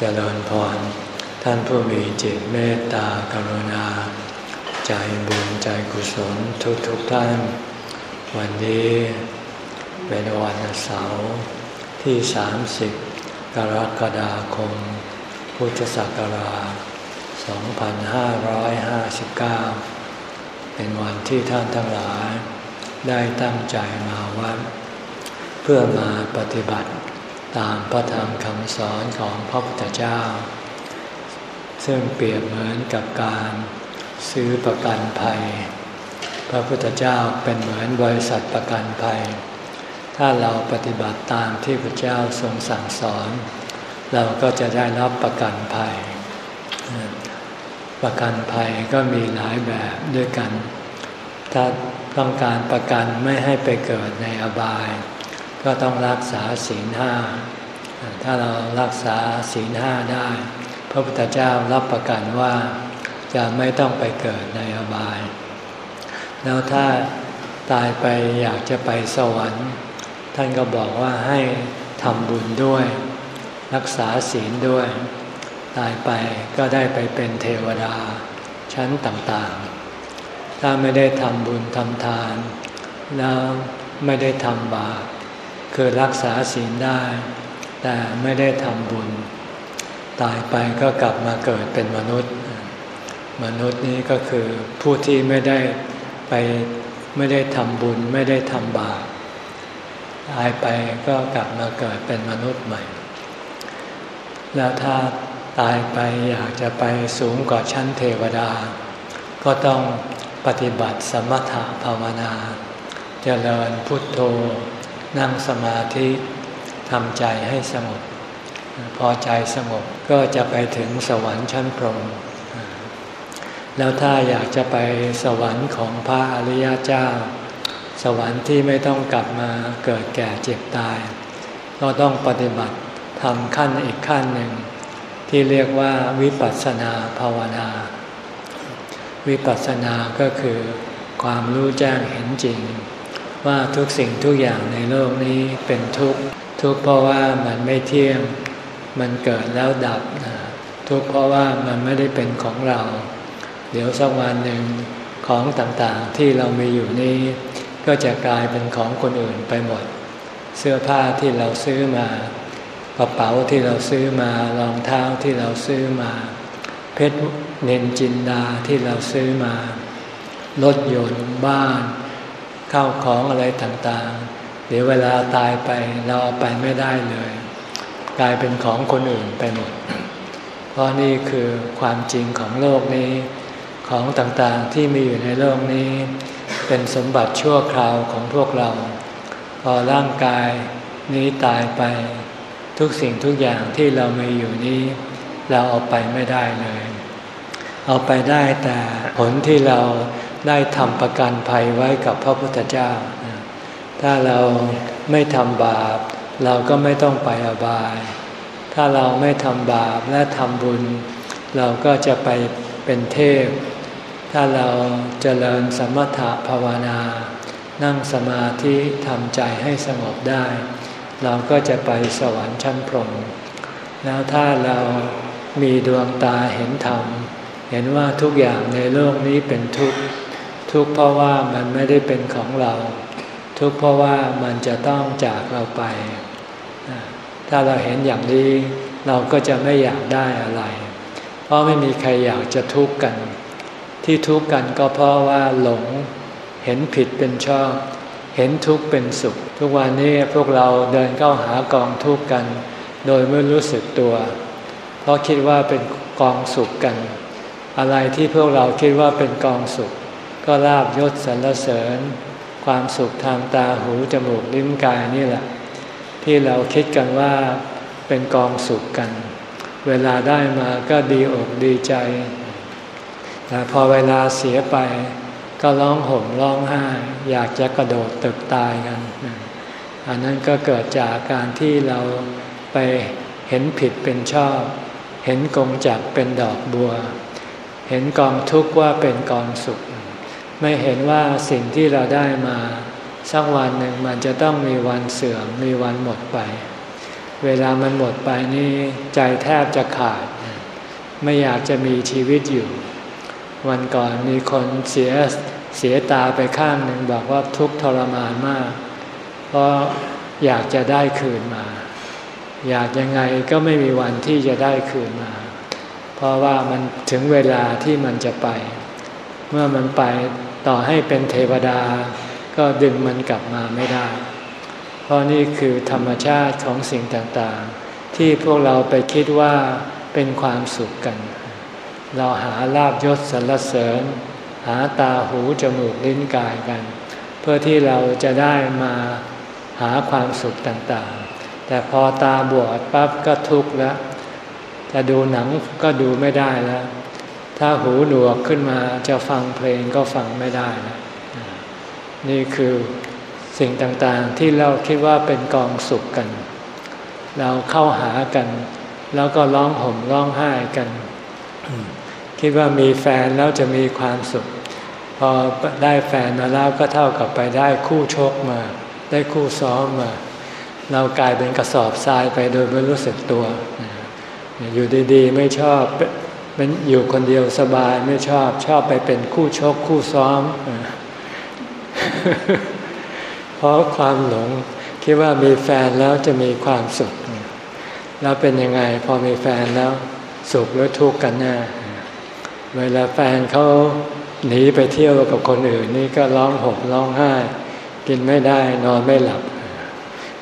เจริญพร ท่านผู้มีจิตเมตตากรุณา ใจบุญใจกุศลทุกทุกท่าน วันนี้เป็นวันเสาร์ที่ 30 กรกฎาคม พุทธศักราช 2559 เป็นวันที่ท่านทั้งหลายได้ตั้งใจมาวัดเพื่อมาปฏิบัติ ตามพระธรรมคำสอนของพระพุทธเจ้า ซึ่งเปรียบเหมือนกับการซื้อประกันภัย พระพุทธเจ้าเป็นเหมือนบริษัทประกันภัย ถ้าเราปฏิบัติตามที่พระเจ้าทรงสั่งสอน เราก็จะได้รับประกันภัย ประกันภัยก็มีหลายแบบด้วยกัน ถ้าต้องการประกันไม่ให้ไปเกิดในอบาย ก็ต้องรักษาศีลห้าถ้าเรารักษาศีลห้าได้ พระพุทธเจ้ารับประกันว่าจะไม่ต้องไปเกิดในอบาย แล้วถ้าตายไปอยากจะไปสวรรค์ ท่านก็บอกว่าให้ทำบุญด้วย รักษาศีลด้วย ตายไปก็ได้ไปเป็นเทวดาชั้นต่างๆ ถ้าไม่ได้ทำบุญทำทาน แล้วไม่ได้ทำบาป คือรักษาศีลได้ แต่ไม่ได้ทำบุญ ตายไปก็กลับมาเกิดเป็นมนุษย์ มนุษย์นี้ก็คือผู้ที่ไม่ได้ไปไม่ได้ทำบุญไม่ได้ทำบาปตายไปก็กลับมาเกิดเป็นมนุษย์ใหม่ แล้วถ้าตายไปอยากจะไปสูงกว่าชั้นเทวดา ก็ต้องปฏิบัติสมถะภาวนาจเจริญพุทโธ นั่งสมาธิทำใจให้สงบพอใจสงบก็จะไปถึงสวรรค์ชั้นพรหมแล้วถ้าอยากจะไปสวรรค์ของพระอริยเจ้า สวรรค์ที่ไม่ต้องกลับมาเกิดแก่เจ็บตาย ก็ต้องปฏิบัติทำขั้นอีกขั้นหนึ่ง ที่เรียกว่าวิปัสสนาภาวนา วิปัสสนาก็คือความรู้แจ้งเห็นจริง ว่าทุกสิ่งทุกอย่างในโลกนี้เป็นทุกข์ทุกข์เพราะว่ามันไม่เที่ยง มันเกิดแล้วดับ ทุกข์เพราะว่ามันไม่ได้เป็นของเรา เดี๋ยวสักวันหนึ่งของต่างๆที่เรามีอยู่นี้ ก็จะกลายเป็นของคนอื่นไปหมด เสื้อผ้าที่เราซื้อมากระเป๋าที่เราซื้อมารองเท้าที่เราซื้อมา เพชรเนนจินดาที่เราซื้อมารถยนต์บ้าน ข้าของอะไรต่างๆ เดี๋ยวเวลาตายไปเราเอาไปไม่ได้เลย กลายเป็นของคนอื่นไปหมด เพราะนี่คือความจริงของโลกนี้ ของต่างๆที่มีอยู่ในโลกนี้ เป็นสมบัติชั่วคราวของพวกเรา พอร่างกายนี้ตายไป ทุกสิ่งทุกอย่างที่เรามีอยู่นี้ เราเอาไปไม่ได้เลย เอาไปได้แต่ผลที่เรา ได้ทำประกันภัยไว้กับพระพุทธเจ้า ถ้าเราไม่ทำบาป เราก็ไม่ต้องไปอบาย ถ้าเราไม่ทำบาปและทำบุญ เราก็จะไปเป็นเทพ ถ้าเราเจริญสมถะภาวนา นั่งสมาธิทำใจให้สงบได้ เราก็จะไปสวรรค์ชั้นพรหมแล้วถ้าเรามีดวงตาเห็นธรรม เห็นว่าทุกอย่างในโลกนี้เป็นทุกข์ ทุกข์เพราะว่ามันไม่ได้เป็นของเรา ทุกข์เพราะว่ามันจะต้องจากเราไป ถ้าเราเห็นอย่างนี้เราก็จะไม่อยากได้อะไร เพราะไม่มีใครอยากจะทุกข์กัน ที่ทุกข์กันก็เพราะว่าหลง เห็นผิดเป็นชอบ เห็นทุกข์เป็นสุข ทุกวันนี้พวกเราเดินเข้าหากองทุกข์กัน โดยไม่รู้สึกตัว เพราะคิดว่าเป็นกองสุขกัน อะไรที่พวกเราคิดว่าเป็นกองสุข ก็ลาบยศสรรเสริญ ความสุขทางตาหูจมูกลิ้นกายนี่แหละ ที่เราคิดกันว่าเป็นกองสุขกัน เวลาได้มาก็ดีอกดีใจ แต่พอเวลาเสียไป ก็ร้องห่มร้องไห้อยากจะกระโดดตึกตายกัน อันนั้นก็เกิดจากการที่เราไปเห็นผิดเป็นชอบ เห็นกงจักเป็นดอกบัว เห็นกองทุกข์ว่าเป็นกองสุข ไม่เห็นว่าสิ่งที่เราได้มาสักวันหนึ่งมันจะต้องมีวันเสื่อมมีวันหมดไป เวลามันหมดไปนี่ใจแทบจะขาด ไม่อยากจะมีชีวิตอยู่ วันก่อนมีคนเสียเสียตาไปข้างหนึ่งบอกว่าทุกทรมานมาก เพราะอยากจะได้คืนมา อยากยังไงก็ไม่มีวันที่จะได้คืนมา เพราะว่ามันถึงเวลาที่มันจะไป เมื่อมันไปต่อให้เป็นเทวดา ก็ดึงมันกลับมาไม่ได้ เพราะนี่คือธรรมชาติของสิ่งต่างๆ ที่พวกเราไปคิดว่าเป็นความสุขกัน เราหาลาบยศสรรเสริญ หาตาหูจมูกลิ้นกายกัน เพื่อที่เราจะได้มาหาความสุขต่างๆ แต่พอตาบวชปั๊บก็ทุกข์แล้ว จะดูหนังก็ดูไม่ได้แล้ว ถ้าหูหนวกขึ้นมาจะฟังเพลงก็ฟังไม่ได้แล้วนี่คือสิ่งต่างๆที่เราคิดว่าเป็นกองสุขกัน เราเข้าหากัน แล้วก็ร้องห่มร้องไห้กัน คิดว่ามีแฟนแล้วจะมีความสุข พอได้แฟนมาแล้วก็เท่ากับไปได้คู่ชกมา ได้คู่ซ้อมมา เรากลายเป็นกระสอบทรายไปโดยไม่รู้สึกตัว อยู่ดีๆ ไม่ชอบ เป็นอยู่คนเดียวสบายไม่ชอบชอบไปเป็นคู่ชกคู่ซ้อม เพราะความหลงคิดว่ามีแฟนแล้วจะมีความสุข แล้วเป็นยังไงพอมีแฟนแล้ว สุขหรือทุกข์กันแน่เวลาแฟนเขาหนีไปเที่ยวกับคนอื่นนี่ก็ร้องห่มร้องไห้ กินไม่ได้นอนไม่หลับ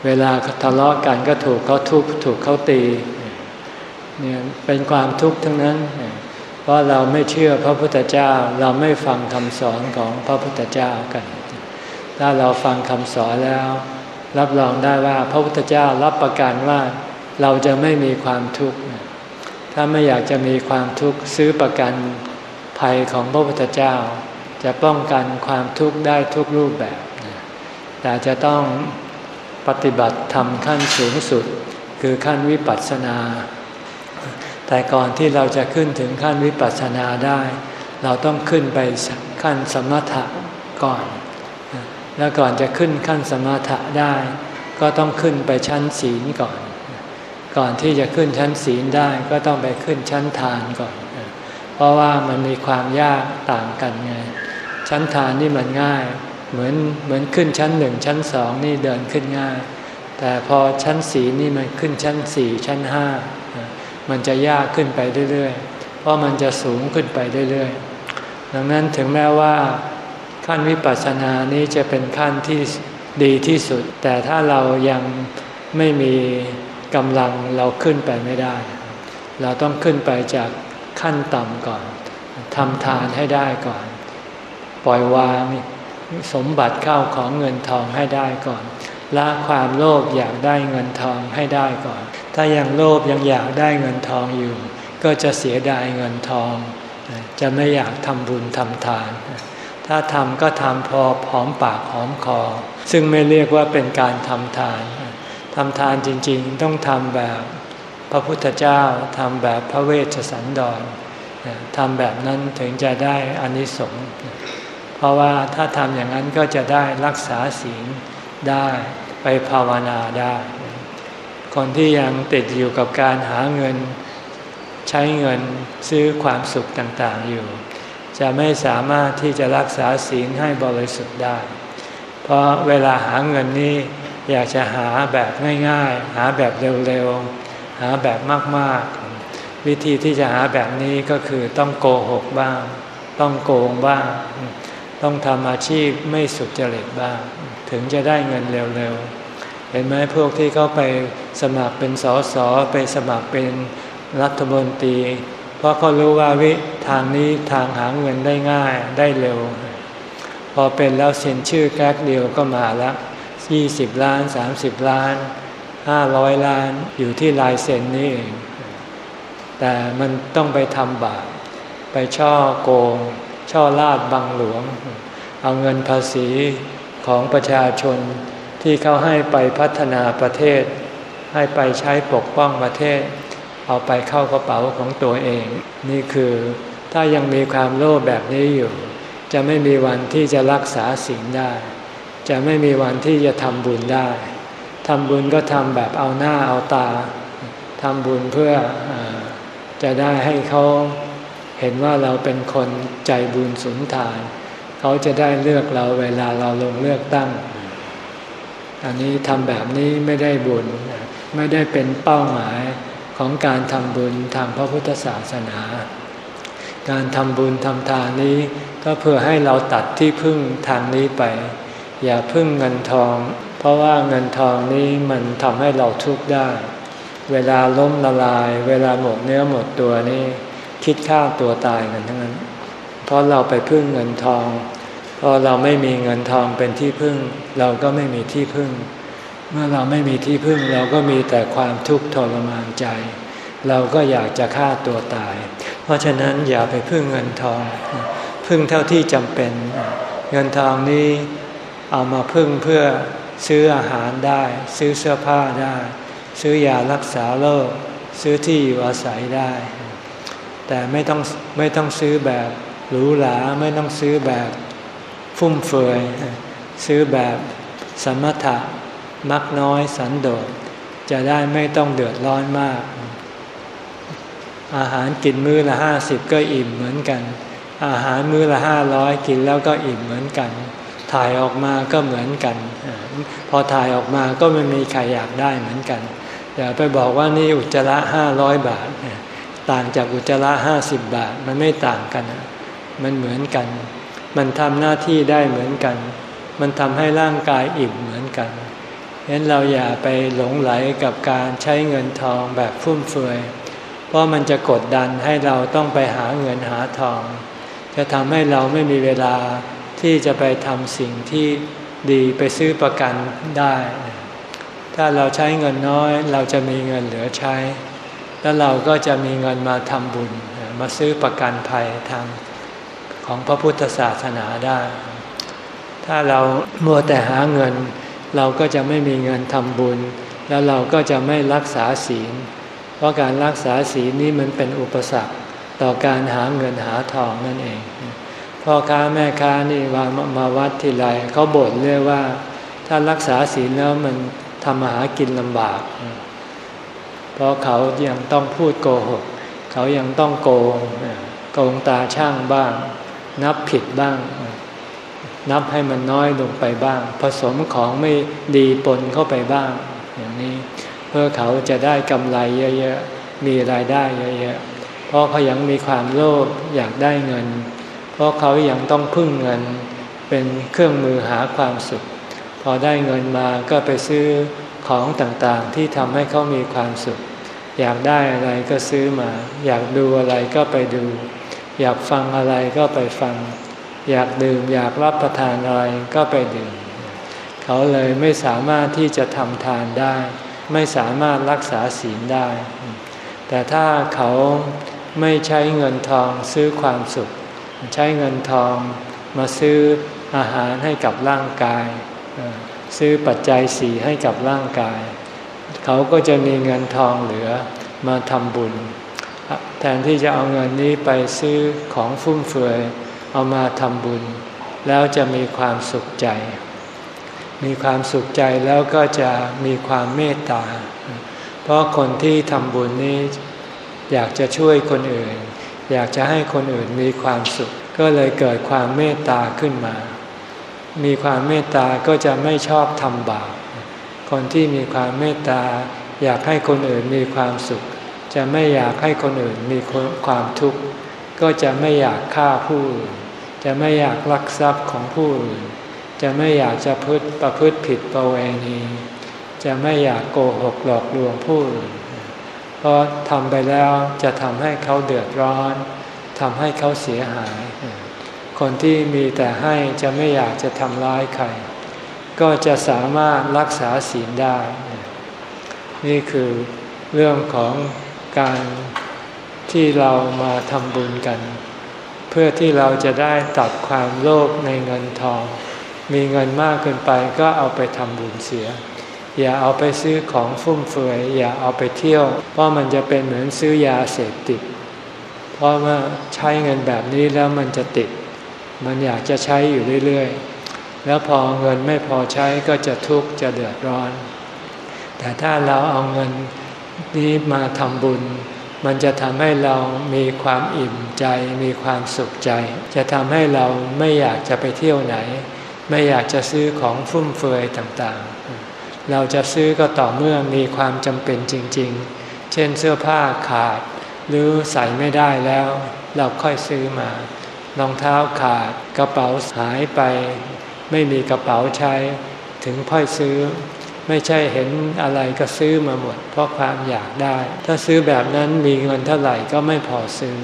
เวลาทะเลาะกันก็ถูกเขาทุบถูกเขาตี เนี่ยเป็นความทุกข์ทั้งนั้น เพราะเราไม่เชื่อพระพุทธเจ้าเราไม่ฟังคำสอนของพระพุทธเจ้ากัน ถ้าเราฟังคำสอนแล้ว รับรองได้ว่าพระพุทธเจ้ารับประกันว่าเราจะไม่มีความทุกข์ถ้าไม่อยากจะมีความทุกข์ซื้อประกันภัยของพระพุทธเจ้า จะป้องกันความทุกข์ได้ทุกรูปแบบ แต่จะต้องปฏิบัติทำขั้นสูงสุด คือขั้นวิปัสสนา แต่ก่อนที่เราจะขึ้นถึงขั้นวิปัสสนาได้ เราต้องขึ้นไปขั้นสมถะก่อน แล้วก่อนจะขึ้นขั้นสมาธิได้ ก็ต้องขึ้นไปชั้นศีลก่อน ก่อนที่จะขึ้นชั้นศีลได้ก็ต้องไปขึ้นชั้นทานก่อน เพราะว่ามันมีความยากต่างกันไง ชั้นทานนี่มันง่าย เหมือนเหมือนขึ้นชั้นหนึ่งชั้นสองนี่เดินขึ้นง่าย แต่พอชั้นศีลนี่มันขึ้นชั้นสี่ชั้นห้า มันจะยากขึ้นไปเรื่อยๆ เพราะมันจะสูงขึ้นไปเรื่อยๆ ดังนั้นถึงแม้ว่าขั้นวิปัสสนานี้จะเป็นขั้นที่ดีที่สุด แต่ถ้าเรายังไม่มีกำลังเราขึ้นไปไม่ได้ เราต้องขึ้นไปจากขั้นต่ำก่อนทำทานให้ได้ก่อน ปล่อยวางสมบัติเข้าของเงินทองให้ได้ก่อน ละความโลภอยากได้เงินทองให้ได้ก่อน ถ้ายังโลภยังอยากได้เงินทองอยู่ ก็จะเสียดายเงินทอง จะไม่อยากทำบุญทำทาน ถ้าทำก็ทำพอหอมปากหอมคอ ซึ่งไม่เรียกว่าเป็นการทำทานทำทานจริงๆ ต้องทำแบบพระพุทธเจ้าทำแบบพระเวชสันดรทำแบบนั้นถึงจะได้อานิสงส์เพราะว่าถ้าทำอย่างนั้นก็จะได้รักษาศีลได้ ไปภาวนาได้ คนที่ยังติดอยู่กับการหาเงิน ใช้เงินซื้อความสุขต่างๆอยู่ จะไม่สามารถที่จะรักษาศีลให้บริสุทธิ์ได้ เพราะเวลาหาเงินนี้อยากจะหาแบบง่ายๆ หาแบบเร็วๆ หาแบบมากๆ วิธีที่จะหาแบบนี้ก็คือต้องโกหกบ้าง ต้องโกงบ้าง ต้องทำอาชีพไม่สุจริตบ้าง ถึงจะได้เงินเร็วๆ เห็นไหมพวกที่เขาไปสมัครเป็นสอสอไปสมัครเป็นรัฐมนตรีพราะเขารู้ว่าวิทางนี้ทางหาเงินได้ง่ายได้เร็ว พอเป็นแล้วเซ็นชื่อแก๊กเดียวก็มาละยี่สิบล้านสามสิบล้านห้าร้อยล้านอยู่ที่ลายเซ็นนี่เองแต่มันต้องไปทำบาปไปช่อโกง ช่อลาดบังหลวง เอาเงินภาษีของประชาชนที่เขาให้ไปพัฒนาประเทศ ให้ไปใช้ปกป้องประเทศ เอาไปเข้ากระเป๋าของตัวเอง นี่คือถ้ายังมีความโลภแบบนี้อยู่ จะไม่มีวันที่จะรักษาสิ่งได้ จะไม่มีวันที่จะทำบุญได้ทำบุญก็ทำแบบเอาหน้าเอาตาทำบุญเพื่ออจะได้ให้เขา เห็นว่าเราเป็นคนใจบุญสุนทาน เขาจะได้เลือกเราเวลาเราลงเลือกตั้ง อันนี้ทำแบบนี้ไม่ได้บุญ ไม่ได้เป็นเป้าหมายของการทำบุญทางพระพุทธศาสนา การทำบุญทำทานนี้ก็เพื่อให้เราตัดที่พึ่งทางนี้ไป อย่าพึ่งเงินทอง เพราะว่าเงินทองนี้มันทำให้เราทุกข์ได้ เวลาล้มละลาย เวลาหมดเนื้อหมดตัวนี่ คิดฆ่าตัวตายกันทั้งนั้น เพราะเราไปพึ่งเงินทองพอเราไม่มีเงินทองเป็นที่พึ่ง เราก็ไม่มีที่พึ่ง เมื่อเราไม่มีที่พึ่งเราก็มีแต่ความทุกข์ทรมานใจ เราก็อยากจะฆ่าตัวตาย เพราะฉะนั้นอย่าไปพึ่งเงินทอง พึ่งเท่าที่จำเป็น เงินทองนี้เอามาพึ่งเพื่อซื้ออาหารได้ ซื้อเสื้อผ้าได้ ซื้อยารักษาโรคซื้อที่อยู่อาศัยได้ แต่ไม่ต้องไม่ต้องซื้อแบบหรูหราไม่ต้องซื้อแบบฟุ่มเฟือยซื้อแบบสมถะมักน้อยสันโดษ จะได้ไม่ต้องเดือดร้อนมาก อาหารกินมื้อละห้าสิบก็อิ่มเหมือนกัน อาหารมื้อละห้าร้อยกินแล้วก็อิ่มเหมือนกัน ถ่ายออกมาก็เหมือนกัน พอถ่ายออกมาก็ไม่มีใครอยากได้เหมือนกันอย่าไปบอกว่านี่อุจจาระห้าร้อยบาท ต่างจากอุจจาระห้าสิบบาทมันไม่ต่างกัน มันเหมือนกัน มันทำหน้าที่ได้เหมือนกัน มันทำให้ร่างกายอิ่มเหมือนกันฉะนั้นเราอย่าไปหลงไหลกับการใช้เงินทองแบบฟุ่มเฟือย เพราะมันจะกดดันให้เราต้องไปหาเงินหาทอง จะทำให้เราไม่มีเวลาที่จะไปทำสิ่งที่ดีไปซื้อประกันได้ ถ้าเราใช้เงินน้อยเราจะมีเงินเหลือใช้ แล้วเราก็จะมีเงินมาทำบุญมาซื้อประกันภัยทางของพระพุทธศาสนาได้ ถ้าเรามัวแต่หาเงิน เราก็จะไม่มีเงินทำบุญ แล้วเราก็จะไม่รักษาศีล เพราะการรักษาศีลนี้มันเป็นอุปสรรคต่อการหาเงินหาทองนั่นเองพ่อค้าแม่ค้านี่มามาวัดทีไรเขาบ่นเรื่อยว่า ถ้ารักษาศีลแล้วมันทำมาหากินลำบาก เพราะเขายังต้องพูดโกหก เขายังต้องโกงโกงตาช่างบ้าง นับผิดบ้าง นับให้มันน้อยลงไปบ้าง ผสมของไม่ดีปนเข้าไปบ้าง อย่างนี้เพื่อเขาจะได้กำไรเยอะๆ มีรายได้เยอะๆ เพราะเขายังมีความโลภอยากได้เงิน เพราะเขายังต้องพึ่งเงิน เป็นเครื่องมือหาความสุข พอได้เงินมาก็ไปซื้อ ของต่างๆที่ทำให้เขามีความสุข อยากได้อะไรก็ซื้อมา อยากดูอะไรก็ไปดู อยากฟังอะไรก็ไปฟัง อยากดื่มอยากรับประทานอะไรก็ไปดื่ม เขาเลยไม่สามารถที่จะทำทานได้ ไม่สามารถรักษาศีลได้ แต่ถ้าเขาไม่ใช้เงินทองซื้อความสุข ใช้เงินทองมาซื้ออาหารให้กับร่างกาย ซื้อปัจจัยสี่ให้กับร่างกาย เขาก็จะมีเงินทองเหลือมาทำบุญ แทนที่จะเอาเงินนี้ไปซื้อของฟุ่มเฟือยเอามาทำบุญ แล้วจะมีความสุขใจ มีความสุขใจแล้วก็จะมีความเมตตา เพราะคนที่ทำบุญนี้อยากจะช่วยคนอื่น อยากจะให้คนอื่นมีความสุข ก็เลยเกิดความเมตตาขึ้นมา มีความเมตตาก็จะไม่ชอบทำบาป คนที่มีความเมตตาอยากให้คนอื่นมีความสุข จะไม่อยากให้คนอื่นมีความทุกข์ ก็จะไม่อยากฆ่าผู้อื่น จะไม่อยากลักทรัพย์ของผู้อื่น จะไม่อยากจะพฤติประพฤติผิดประเวณี จะไม่อยากโกหกหลอกลวงผู้อื่น เพราะทำไปแล้วจะทำให้เขาเดือดร้อนทำให้เขาเสียหาย คนที่มีแต่ให้จะไม่อยากจะทำร้ายใคร ก็จะสามารถรักษาศีลได้ นี่คือเรื่องของการที่เรามาทำบุญกัน เพื่อที่เราจะได้ตัดความโลภในเงินทอง มีเงินมากเกินไปก็เอาไปทำบุญเสีย อย่าเอาไปซื้อของฟุ่มเฟือยอย่าเอาไปเที่ยว เพราะมันจะเป็นเหมือนซื้อยาเสพติด เพราะว่าใช้เงินแบบนี้แล้วมันจะติด มันอยากจะใช้อยู่เรื่อยๆ แล้วพอเงินไม่พอใช้ก็จะทุกข์จะเดือดร้อน แต่ถ้าเราเอาเงินนี้มาทำบุญ มันจะทำให้เรามีความอิ่มใจ มีความสุขใจ จะทำให้เราไม่อยากจะไปเที่ยวไหน ไม่อยากจะซื้อของฟุ่มเฟือยต่างๆ เราจะซื้อก็ต่อเมื่อมีความจำเป็นจริง ๆ เช่นเสื้อผ้าขาดหรือใส่ไม่ได้แล้ว เราค่อยซื้อมา รองเท้าขาดกระเป๋าหายไป ไม่มีกระเป๋าใช้ถึงค่อยซื้อ ไม่ใช่เห็นอะไรก็ซื้อมาหมด เพราะความอยากได้ ถ้าซื้อแบบนั้นมีเงินเท่าไหร่ก็ไม่พอซื้อ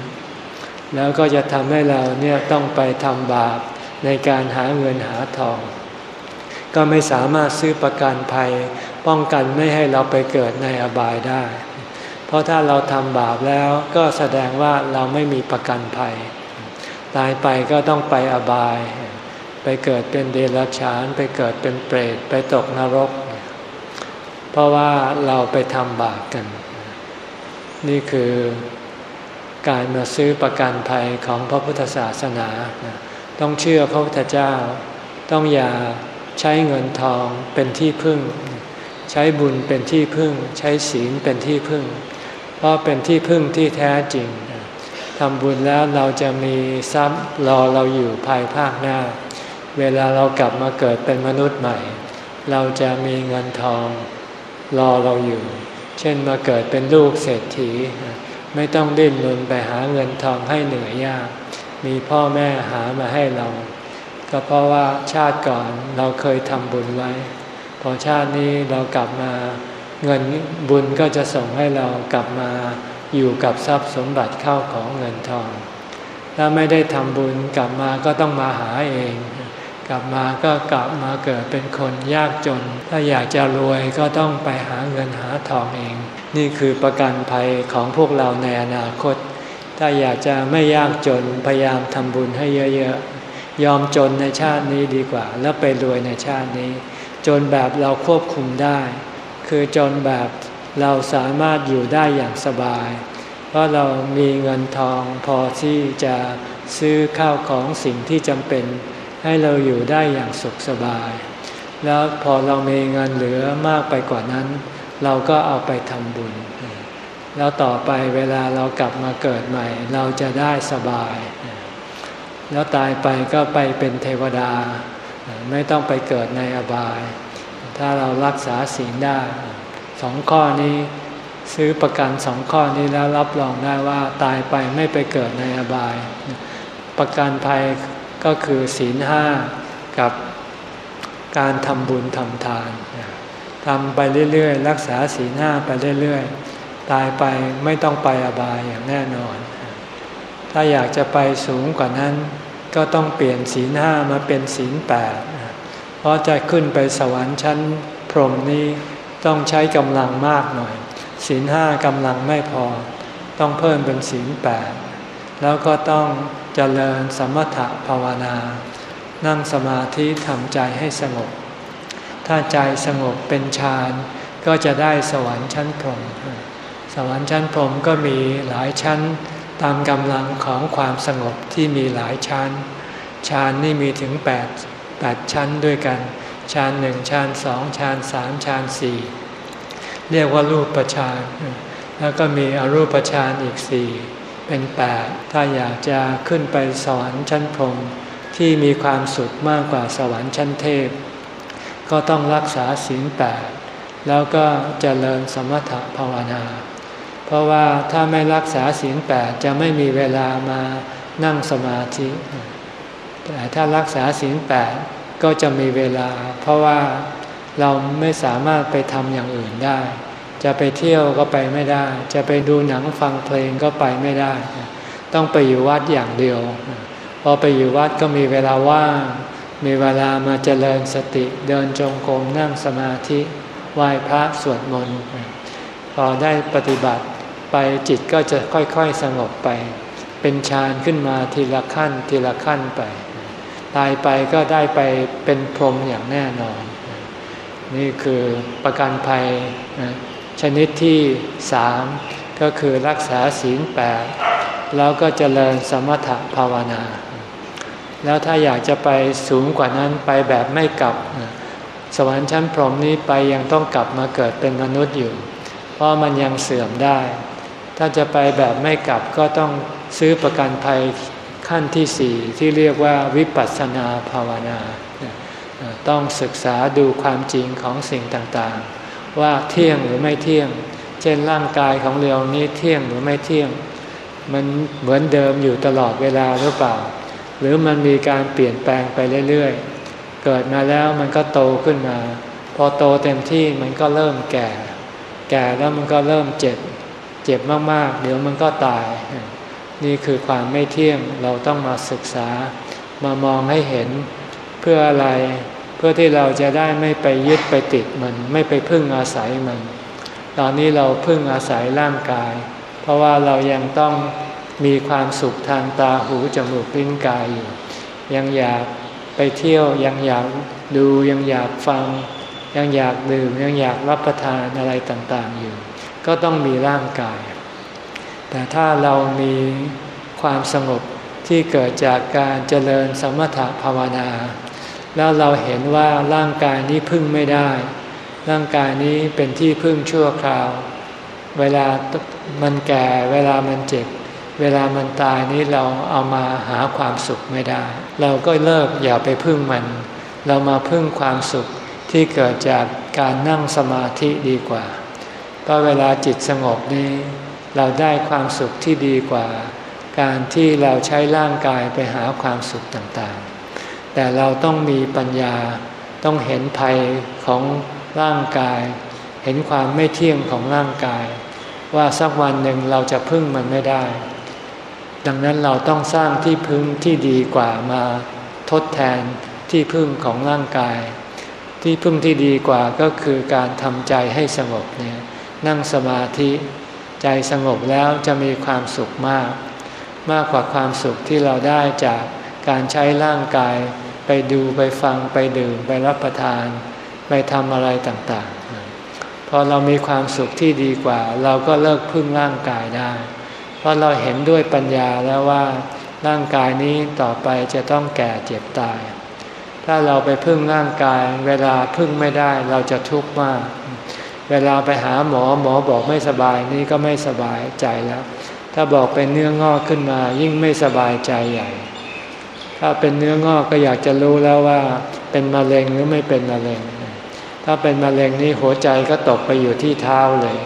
แล้วก็จะทำให้เราเนี่ยต้องไปทำบาปในการหาเงินหาทอง ก็ไม่สามารถซื้อประกันภัย ป้องกันไม่ให้เราไปเกิดในอบายได้ เพราะถ้าเราทำบาปแล้วก็แสดงว่าเราไม่มีประกันภัย ตายไปก็ต้องไปอบาย ไปเกิดเป็นเดรัจฉาน ไปเกิดเป็นเปรต ไปตกนรก เพราะว่าเราไปทำบาปกัน นี่คือการมาซื้อประกันภัยของพระพุทธศาสนา ต้องเชื่อพระพุทธเจ้า ต้องอย่าใช้เงินทองเป็นที่พึ่ง ใช้บุญเป็นที่พึ่ง ใช้ศีลเป็นที่พึ่ง เพราะเป็นที่พึ่งที่แท้จริง ทำบุญแล้วเราจะมีทรัพย์รอเราอยู่ภายภาคหน้า เวลาเรากลับมาเกิดเป็นมนุษย์ใหม่ เราจะมีเงินทองรอเราอยู่ เช่นมาเกิดเป็นลูกเศรษฐี ไม่ต้องดิ้นรนไปหาเงินทองให้เหนื่อยยาก มีพ่อแม่หามาให้เรา ก็เพราะว่าชาติก่อนเราเคยทำบุญไว้ พอชาตินี้เรากลับมาเงินบุญก็จะส่งให้เรากลับมา อยู่กับทรัพย์สมบัติเข้าของเงินทอง ถ้าไม่ได้ทำบุญกลับมาก็ต้องมาหาเอง กลับมาก็กลับมาเกิดเป็นคนยากจน ถ้าอยากจะรวยก็ต้องไปหาเงินหาทองเอง นี่คือประกันภัยของพวกเราในอนาคต ถ้าอยากจะไม่ยากจนพยายามทำบุญให้เยอะๆ ยอมจนในชาตินี้ดีกว่า แล้วไปรวยในชาตินี้ จนแบบเราควบคุมได้ คือจนแบบ เราสามารถอยู่ได้อย่างสบาย เพราะเรามีเงินทองพอที่จะซื้อข้าวของสิ่งที่จำเป็น ให้เราอยู่ได้อย่างสุขสบาย แล้วพอเรามีเงินเหลือมากไปกว่านั้น เราก็เอาไปทำบุญ แล้วต่อไปเวลาเรากลับมาเกิดใหม่ เราจะได้สบาย แล้วตายไปก็ไปเป็นเทวดา ไม่ต้องไปเกิดในอบาย ถ้าเรารักษาศีลได้ สองข้อนี้ซื้อประกันสองข้อนี้แล้วรับรองได้ว่าตายไปไม่ไปเกิดในอบาย ประกันภัยก็คือศีลห้ากับการทำบุญทำทานทำไปเรื่อยๆ รักษาศีลห้าไปเรื่อยๆ ตายไปไม่ต้องไปอบายอย่างแน่นอน ถ้าอยากจะไปสูงกว่านั้น ก็ต้องเปลี่ยนศีลห้ามาเป็นศีลแปดเพราะจะขึ้นไปสวรรค์ชั้นพรหมนี้ ต้องใช้กำลังมากหน่อยศีลห้ากำลังไม่พอ ต้องเพิ่มเป็นศีลแปดแล้วก็ต้องเจริญสมถะภาวนา นั่งสมาธิทำใจให้สงบ ถ้าใจสงบเป็นฌานก็จะได้สวรรค์ชั้นพรหมสวรรค์ชั้นพรหมก็มีหลายชั้นตามกำลังของความสงบที่มีหลายชั้น ฌานนี่มีถึงแปดแปดชั้นด้วยกัน ฌานหนึ่งฌานสองฌานสามฌานสี่เรียกว่ารูปฌานแล้วก็มีอรูปฌานอีกสี่เป็นแปดถ้าอยากจะขึ้นไปสวรรค์ชั้นพรหมที่มีความสุขมากกว่าสวรรค์ชั้นเทพ ก็ต้องรักษาศีลแปดแล้วก็เจริญสมถภาวนา เพราะว่าถ้าไม่รักษาศีลแปดจะไม่มีเวลามานั่งสมาธิ แต่ถ้ารักษาศีลแปด ก็จะมีเวลา เพราะว่าเราไม่สามารถไปทำอย่างอื่นได้ จะไปเที่ยวก็ไปไม่ได้ จะไปดูหนังฟังเพลงก็ไปไม่ได้ ต้องไปอยู่วัดอย่างเดียว พอไปอยู่วัดก็มีเวลาว่าง มีเวลามาเจริญสติเดินจงกรมนั่งสมาธิไหว้พระสวดมนต์พอได้ปฏิบัติไปจิตก็จะค่อยๆสงบไป เป็นฌานขึ้นมาทีละขั้นทีละขั้นไป ตายไปก็ได้ไปเป็นพรหมอย่างแน่นอน นี่คือประกันภัยชนิดที่สามก็คือรักษาศีลแปดแล้วก็เจริญสมถภาวนา แล้วถ้าอยากจะไปสูงกว่านั้นไปแบบไม่กลับ สวรรค์ชั้นพรหมนี้ไปยังต้องกลับมาเกิดเป็นมนุษย์อยู่ เพราะมันยังเสื่อมได้ ถ้าจะไปแบบไม่กลับก็ต้องซื้อประกันภัย ขั้นที่สี่ที่เรียกว่าวิปัสสนาภาวนา ต้องศึกษาดูความจริงของสิ่งต่างๆ ว่าเที่ยงหรือไม่เที่ยง เช่นร่างกายของเรานี้เที่ยงหรือไม่เที่ยง มันเหมือนเดิมอยู่ตลอดเวลาหรือเปล่า หรือมันมีการเปลี่ยนแปลงไปเรื่อยๆ เกิดมาแล้วมันก็โตขึ้นมา พอโตเต็มที่มันก็เริ่มแก่ แก่แล้วมันก็เริ่มเจ็บ เจ็บมากๆ เดี๋ยวมันก็ตาย นี่คือความไม่เที่ยงเราต้องมาศึกษามามองให้เห็นเพื่ออะไร เพื่อที่เราจะได้ไม่ไปยึดไปติดมัน ไม่ไปพึ่งอาศัยมัน ตอนนี้เราพึ่งอาศัยร่างกาย เพราะว่าเรายังต้องมีความสุขทางตาหูจมูกลิ้นกายอยู่ยังอยากไปเที่ยวยังอยากดูยังอยากฟัง ยังอยากดื่มยังอยากรับประทานอะไรต่างๆอยู่ ก็ต้องมีร่างกาย แต่ถ้าเรามีความสงบที่เกิดจากการเจริญสมถภาวนา แล้วเราเห็นว่าร่างกายนี้พึ่งไม่ได้ ร่างกายนี้เป็นที่พึ่งชั่วคราว เวลามันแก่เวลามันเจ็บ เวลามันตายนี้เราเอามาหาความสุขไม่ได้ เราก็เลิกอย่าไปพึ่งมัน เรามาพึ่งความสุขที่เกิดจากการนั่งสมาธิดีกว่าเพราะเวลาจิตสงบนี้ เราได้ความสุขที่ดีกว่า การที่เราใช้ร่างกายไปหาความสุขต่างๆ แต่เราต้องมีปัญญาต้องเห็นภัยของร่างกาย เห็นความไม่เที่ยงของร่างกาย ว่าสักวันหนึ่งเราจะพึ่งมันไม่ได้ ดังนั้นเราต้องสร้างที่พึ่งที่ดีกว่ามาทดแทนที่พึ่งของร่างกาย ที่พึ่งที่ดีกว่าก็คือการทำใจให้สงบเนี่ยนั่งสมาธิ ใจสงบแล้วจะมีความสุขมาก มากกว่าความสุขที่เราได้จากการใช้ร่างกาย ไปดูไปฟังไปดื่มไปรับประทาน ไปทำอะไรต่างๆ พอเรามีความสุขที่ดีกว่า เราก็เลิกพึ่งร่างกายได้ เพราะเราเห็นด้วยปัญญาแล้วว่า ร่างกายนี้ต่อไปจะต้องแก่เจ็บตาย ถ้าเราไปพึ่งร่างกาย เวลาพึ่งไม่ได้เราจะทุกข์มาก เวลาไปหาหมอหมอบอกไม่สบายนี่ก็ไม่สบายใจแล้ว ถ้าบอกเป็นเนื้องอกขึ้นมา ยิ่งไม่สบายใจใหญ่ ถ้าเป็นเนื้องอกก็อยากจะรู้แล้วว่า เป็นมะเร็งหรือไม่เป็นมะเร็ง ถ้าเป็นมะเร็งนี่หัวใจก็ตกไปอยู่ที่เท้าเลย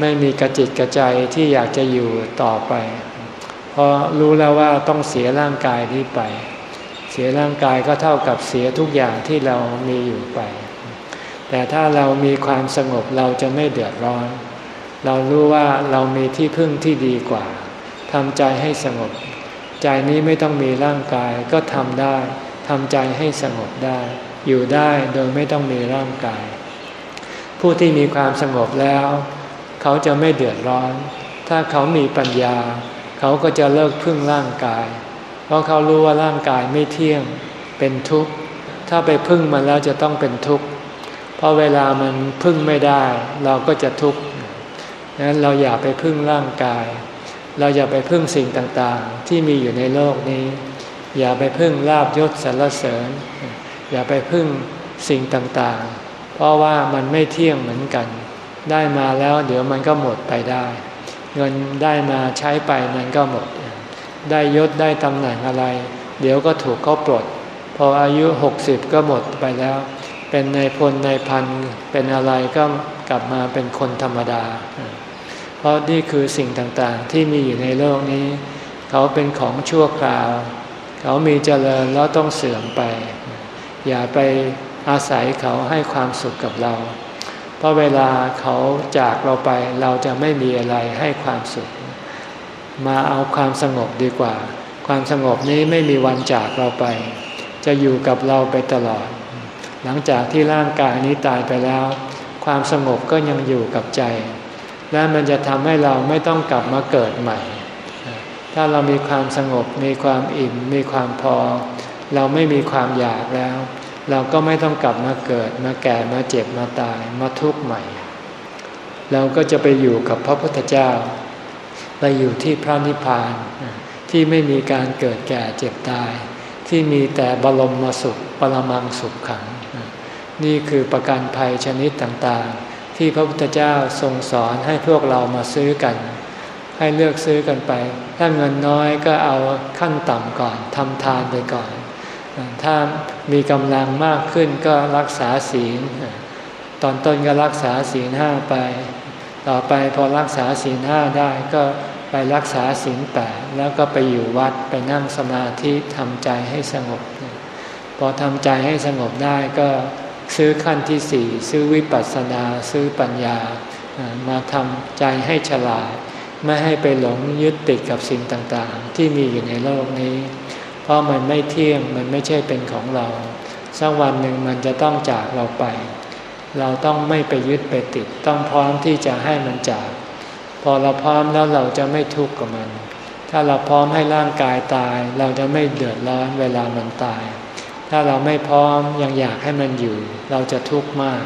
ไม่มีกระจิตกระใจที่อยากจะอยู่ต่อไป เพราะรู้แล้วว่าต้องเสียร่างกายนี้ไป เสียร่างกายก็เท่ากับเสียทุกอย่างที่เรามีอยู่ไป แต่ถ้าเรามีความสงบเราจะไม่เดือดร้อน เรารู้ว่าเรามีที่พึ่งที่ดีกว่าทำใจให้สงบ ใจนี้ไม่ต้องมีร่างกายก็ทำได้ทำใจให้สงบได้ อยู่ได้โดยไม่ต้องมีร่างกาย ผู้ที่มีความสงบแล้ว เขาจะไม่เดือดร้อน ถ้าเขามีปัญญา เขาก็จะเลิกพึ่งร่างกาย เพราะเขารู้ว่าร่างกายไม่เที่ยงเป็นทุกข์ ถ้าไปพึ่งมันแล้วจะต้องเป็นทุกข์ เพราะเวลามันพึ่งไม่ได้ เราก็จะทุกข์นั้นเราอย่าไปพึ่งร่างกาย เราอย่าไปพึ่งสิ่งต่างๆ ที่มีอยู่ในโลกนี้ อย่าไปพึ่งลาบยศสรรเสริญ อย่าไปพึ่งสิ่งต่างๆ เพราะว่ามันไม่เที่ยงเหมือนกัน ได้มาแล้วเดี๋ยวมันก็หมดไปได้ เงินได้มาใช้ไปมันก็หมด ได้ยศได้ตำแหน่งอะไร เดี๋ยวก็ถูกเขาปลด พออายุหกสิบก็หมดไปแล้ว เป็นในพลในพันเป็นอะไรก็กลับมาเป็นคนธรรมดา เพราะนี่คือสิ่งต่างๆที่มีอยู่ในโลกนี้ เขาเป็นของชั่วคราว เขามีเจริญแล้วต้องเสื่อมไป อย่าไปอาศัยเขาให้ความสุขกับเรา เพราะเวลาเขาจากเราไปเราจะไม่มีอะไรให้ความสุข มาเอาความสงบดีกว่า ความสงบนี้ไม่มีวันจากเราไป จะอยู่กับเราไปตลอด หลังจากที่ร่างกายนี้ตายไปแล้ว ความสงบก็ยังอยู่กับใจ และมันจะทำให้เราไม่ต้องกลับมาเกิดใหม่ ถ้าเรามีความสงบมีความอิ่ม มีความพอ เราไม่มีความอยากแล้ว เราก็ไม่ต้องกลับมาเกิด มาแก่มาเจ็บมาตายมาทุกข์ใหม่ เราก็จะไปอยู่กับพระพุทธเจ้า ไปอยู่ที่พระนิพพานที่ไม่มีการเกิดแก่เจ็บตาย ที่มีแต่บรมมาสุขปรมังสุขขัง นี่คือประกันภัยชนิดต่างๆ ที่พระพุทธเจ้าทรงสอนให้พวกเรามาซื้อกัน ให้เลือกซื้อกันไป ถ้าเงินน้อยก็เอาขั้นต่ำก่อนทำทานไปก่อน ถ้ามีกำลังมากขึ้นก็รักษาศีล ตอนต้นก็รักษาศีลห้าไป ต่อไปพอรักษาศีลห้าได้ก็ไปรักษาศีลแปดแล้วก็ไปอยู่วัดไปนั่งสมาธิทำใจให้สงบ พอทำใจให้สงบได้ก็ ซื้อขั้นที่สี่ซื้อวิปัสสนาซื้อปัญญา มาทำใจให้ฉลาด ไม่ให้ไปหลงยึดติดกับสิ่งต่างๆ ที่มีอยู่ในโลกนี้ เพราะมันไม่เที่ยงมันไม่ใช่เป็นของเรา สักวันหนึ่งมันจะต้องจากเราไป เราต้องไม่ไปยึดไปติด ต้องพร้อมที่จะให้มันจาก พอเราพร้อมแล้วเราจะไม่ทุกข์กับมัน ถ้าเราพร้อมให้ร่างกายตาย เราจะไม่เดือดร้อนเวลามันตาย ถ้าเราไม่พร้อมยังอยากให้มันอยู่ เราจะทุกข์มาก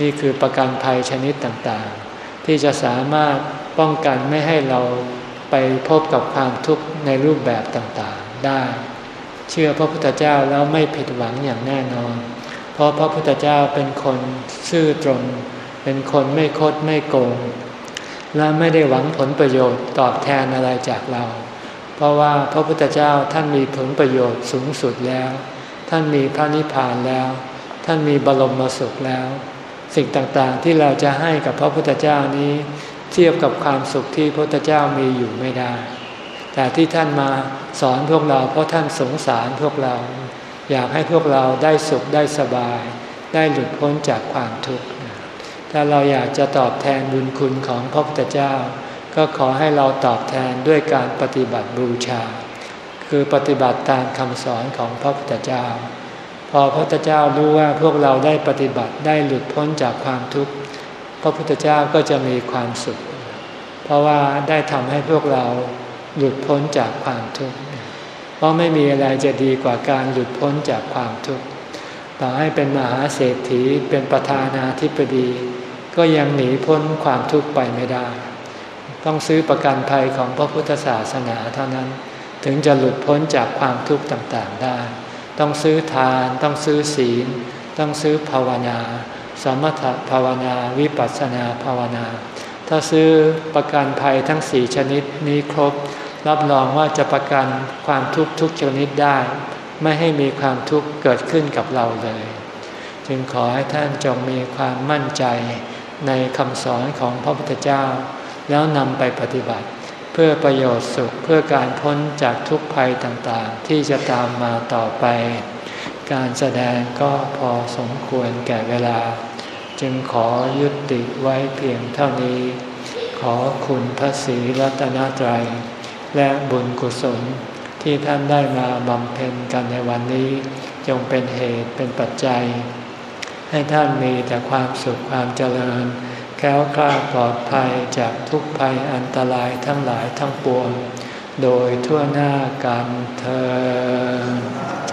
นี่คือประกันภัยชนิดต่างๆ ที่จะสามารถป้องกันไม่ให้เราไปพบกับความทุกข์ในรูปแบบต่างๆได้ เชื่อพระพุทธเจ้าแล้วไม่ผิดหวังอย่างแน่นอน เพราะพระพุทธเจ้าเป็นคนซื่อตรง เป็นคนไม่คดไม่โกง และไม่ได้หวังผลประโยชน์ตอบแทนอะไรจากเรา เพราะว่าพระพุทธเจ้าท่านมีผลประโยชน์สูงสุดแล้ว ท่านมีพระนิพพานแล้ว ท่านมีบรมสุขแล้ว สิ่งต่างๆที่เราจะให้กับพระพุทธเจ้านี้ เทียบกับความสุขที่พระพุทธเจ้ามีอยู่ไม่ได้ แต่ที่ท่านมาสอนพวกเราเพราะท่านสงสารพวกเรา อยากให้พวกเราได้สุขได้สบาย ได้หลุดพ้นจากความทุกข์ถ้าเราอยากจะตอบแทนบุญคุณของพระพุทธเจ้า ก็ขอให้เราตอบแทนด้วยการปฏิบัติบูชา คือปฏิบัติตามคำสอนของพระพุทธเจ้า พอพระพุทธเจ้ารู้ว่าพวกเราได้ปฏิบัติได้หลุดพ้นจากความทุกข์พระพุทธเจ้าก็จะมีความสุข เพราะว่าได้ทำให้พวกเราหลุดพ้นจากความทุกข์เพราะไม่มีอะไรจะดีกว่าการหลุดพ้นจากความทุกข์ต่อให้เป็นมหาเศรษฐีเป็นประธานาธิบดี ก็ยังหนีพ้นความทุกข์ไปไม่ได้ ต้องซื้อประกันภัยของพระพุทธศาสนาเท่านั้น ถึงจะหลุดพ้นจากความทุกข์ต่างๆได้ ต้องซื้อทาน ต้องซื้อศีล ต้องซื้อภาวนา สมถภาวนาวิปัสสนาภาวนา ถ้าซื้อประกันภัยทั้งสี่ชนิดนี้ครบ รับรองว่าจะประกันความทุกข์ทุกชนิดได้ ไม่ให้มีความทุกข์เกิดขึ้นกับเราเลย จึงขอให้ท่านจงมีความมั่นใจในคำสอนของพระพุทธเจ้า แล้วนำไปปฏิบัติ เพื่อประโยชน์สุขเพื่อการพ้นจากทุกภัยต่างๆ ที่จะตามมาต่อไป การแสดงก็พอสมควรแก่เวลา จึงขอยุติไว้เพียงเท่านี้ ขอคุณพระศรีรัตนตรัย และบุญกุศลที่ท่านได้มาบำเพ็ญกันในวันนี้ จงเป็นเหตุเป็นปัจจัย ให้ท่านมีแต่ความสุขความเจริญ แค้วคลาดปลอดภัยจากทุกภัยอันตรายทั้งหลายทั้งปวง โดยทั่วหน้ากันเธอ